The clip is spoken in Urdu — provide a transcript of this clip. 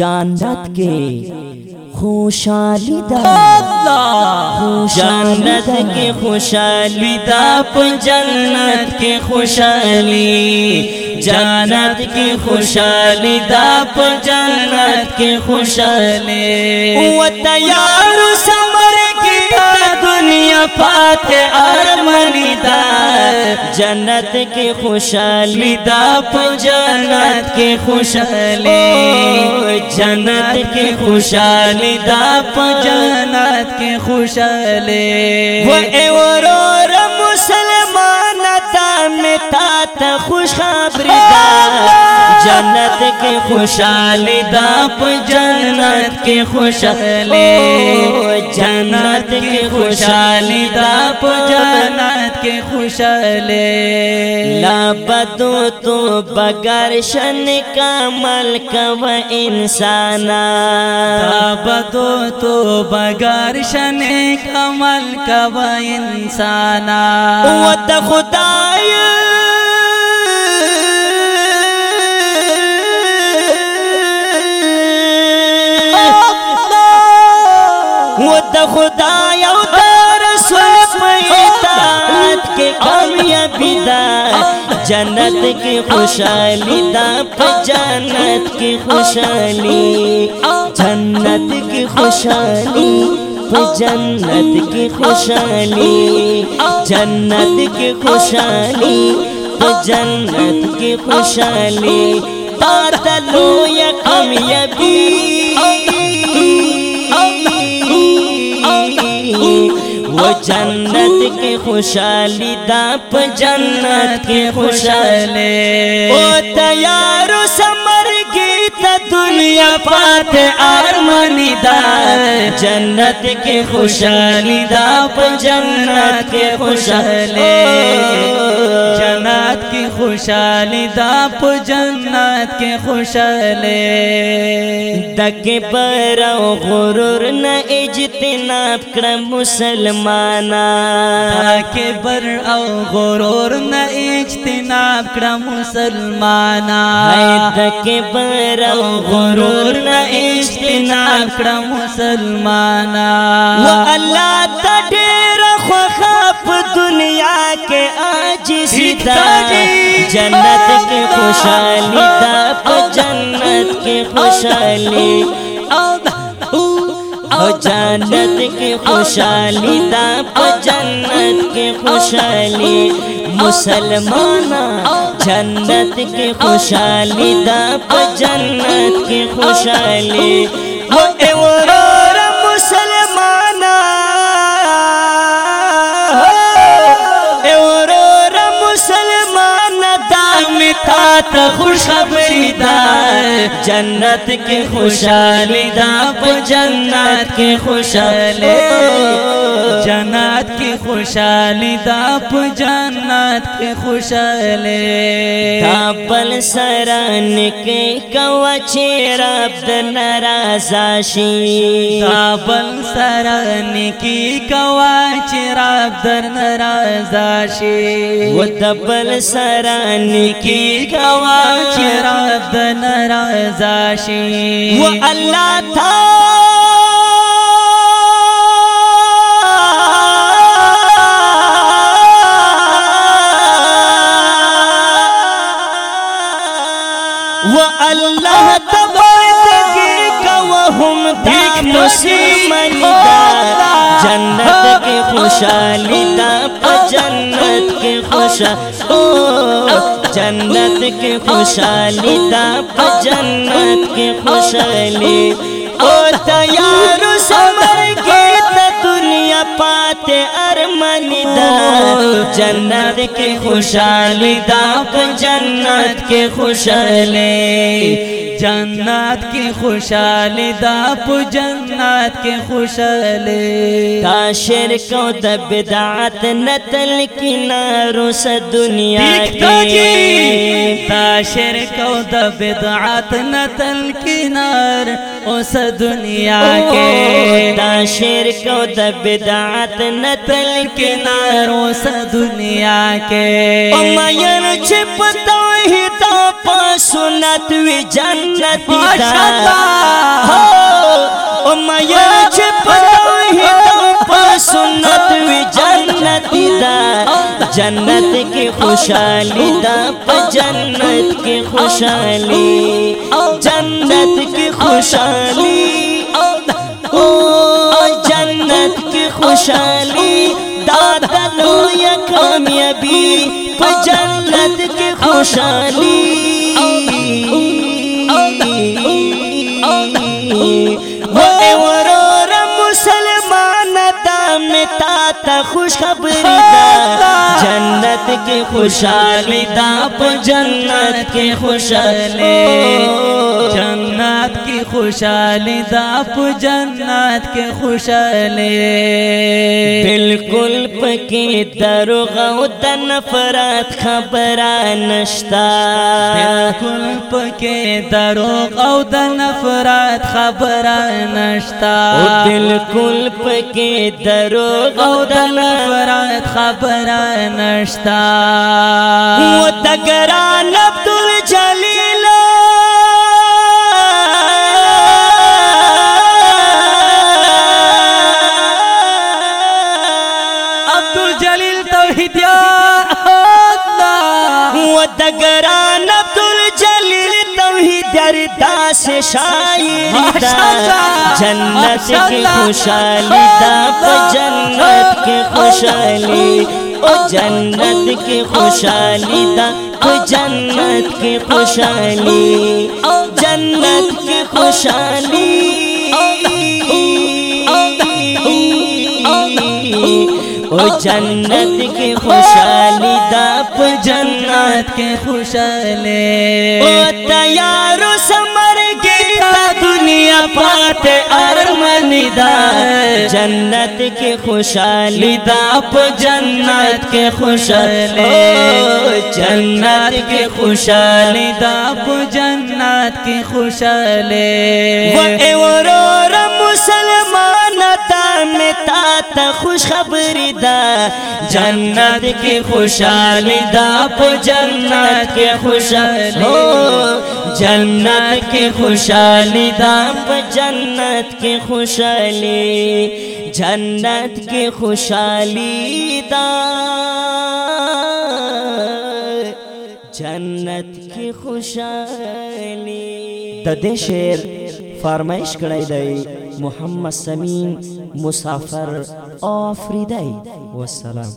جانت کے خوشحالی دا۔ جنت کے خوشحالی دا جنت کے خوشحالی جنت کی خوشحالی دا جنت کے خوشحالی۔ و تیار سمر کی دنیا پات ارمنی دا۔ جنت کی خوشحالی دا جنت کی خوشحالی۔ جنت کی خوشحالی دا پ جنت کی خوشحالی ایورور مسلمان تا ته خوش خبرې دا جنت کې خوشحالي دا په جنت کې خوشحالي. جنت کې خوشحالي دا په جنت کې خوشحالي. لا بدو تو بغیر شن کمل کو انسان لا بدو تو بغیر شن کمل کو انسان و ته خدای د خدای او د رسول پیتات کے کامیابی دا جنت کی خوشحالی دا جنت کی خوشحالی. جنت کی خوشحالی جنت کی خوشحالی. جنت کی خوشحالی جنت کی خوشحالی. تاتلو جنت کی خوشحالی دا پا جنت کی خوشحالی۔ او تیار سمر گیت دنیا پات آرمانی دا۔ جنت کی خوشحالی دا پا جنت کی خوشحالی۔ جنت کی خوشحالی دا پ جنت کی خوشحالی۔ دک بر غرور نہ اجتناب کړه مسلمانا کے بر او غرور نہ اجتناب کړه مسلمانا دک بر او غرور نہ اجتناب کړه مسلمانا و الله ته ډېر خوخه په دنیا کې عاجزی دا جنت کې خوشحالي دا جنت کې خوشحالي او جنت کی خوشحالی دا جنت کی خوشحالی مسلمانا جنت کی خوشحالی دا جنت کی خوشحالی۔ تا تا خوش خبری دا جنت کی خوشحالی دا جنت کی خوشحالی۔ جنت کی خوشحالی دا په جنت کی خوشاله دا بل سرن کې کوا چې رب د ناراضه شي دا بل سرن کې کوا چې رب د ناراضه شي و د بل سرن کې کوا چې رب د ناراضه شي و الله تعالی و الله تبارکی کو هم دیکھ مسلمان دا جنت کی خوشحالی دا پا جنت کی خوشحالی جنت کی خوشحالی دا پا جنت کی خوشحالی او تیار سمر گیت پات ارمنی دا جنت کې خوشالی دا په جنت کې خوشاله جنت کی خوشحالی دا پ جنت کی خوشحالی۔ دا شرک و دا بدعات نتل کنارو سا دنیا جی کی۔ تا شرک و دا بدعات نتل کنار اس دنیا کے دا شرک و دا بدعات نتل کنار اس دنیا کے امین چپ توحید پا سنت وی جنت دا ماشاءاللہ. وایا چې او په سنت وی جنت دا جنت کې خوشحالي دا په جنت کې خوشحالي جنت کې خوشحالي او جنت کې خوشحالي دا د لوی کامیابی په جنت کې خوشحالي تا خوش خبری دا. جنت کی خوشحالی دا، پا جنت کی خوشحالی. جنت کی خوشحالی دا پ جنت کی خوشحالی. بالکل پکی دروغ او د نفرت نشتا. بالکل پکې دروغ أو د نفرت خبره نشتا أو بالکل پکی دروغ أو د نفرت خبره نشتا و دگران عبدالجلیل توحید اردا سے شاعری دا جنت کی خوشحالی دا جنت کی خوشحالی او جنت کی خوشحالی دا جنت کی خوشحالی جنت کی خوشحالی او جنت کی خوشحالی دا پا جنت کے خوشحالے او تیارو سمر گیتا دنیا پات ارمنی دا۔ جنت کی خوشحالی دا پا جنت خوشحالی او جنت کی خوشحالی دا پا جنت کی خوشحالے و ایورور مسلمان تا متا تا خوش خبری دا. جنت کی خوشحالی دا پا جنت کی خوشحالی. جنت کی خوشحالی دا پا جنت کی خوشحالی. جنت کی خوشحالی دا. جنت کی خوشحالی. د دې شعر فرمایش کړی دی محمد سمین مسافر آفریدی والسلام.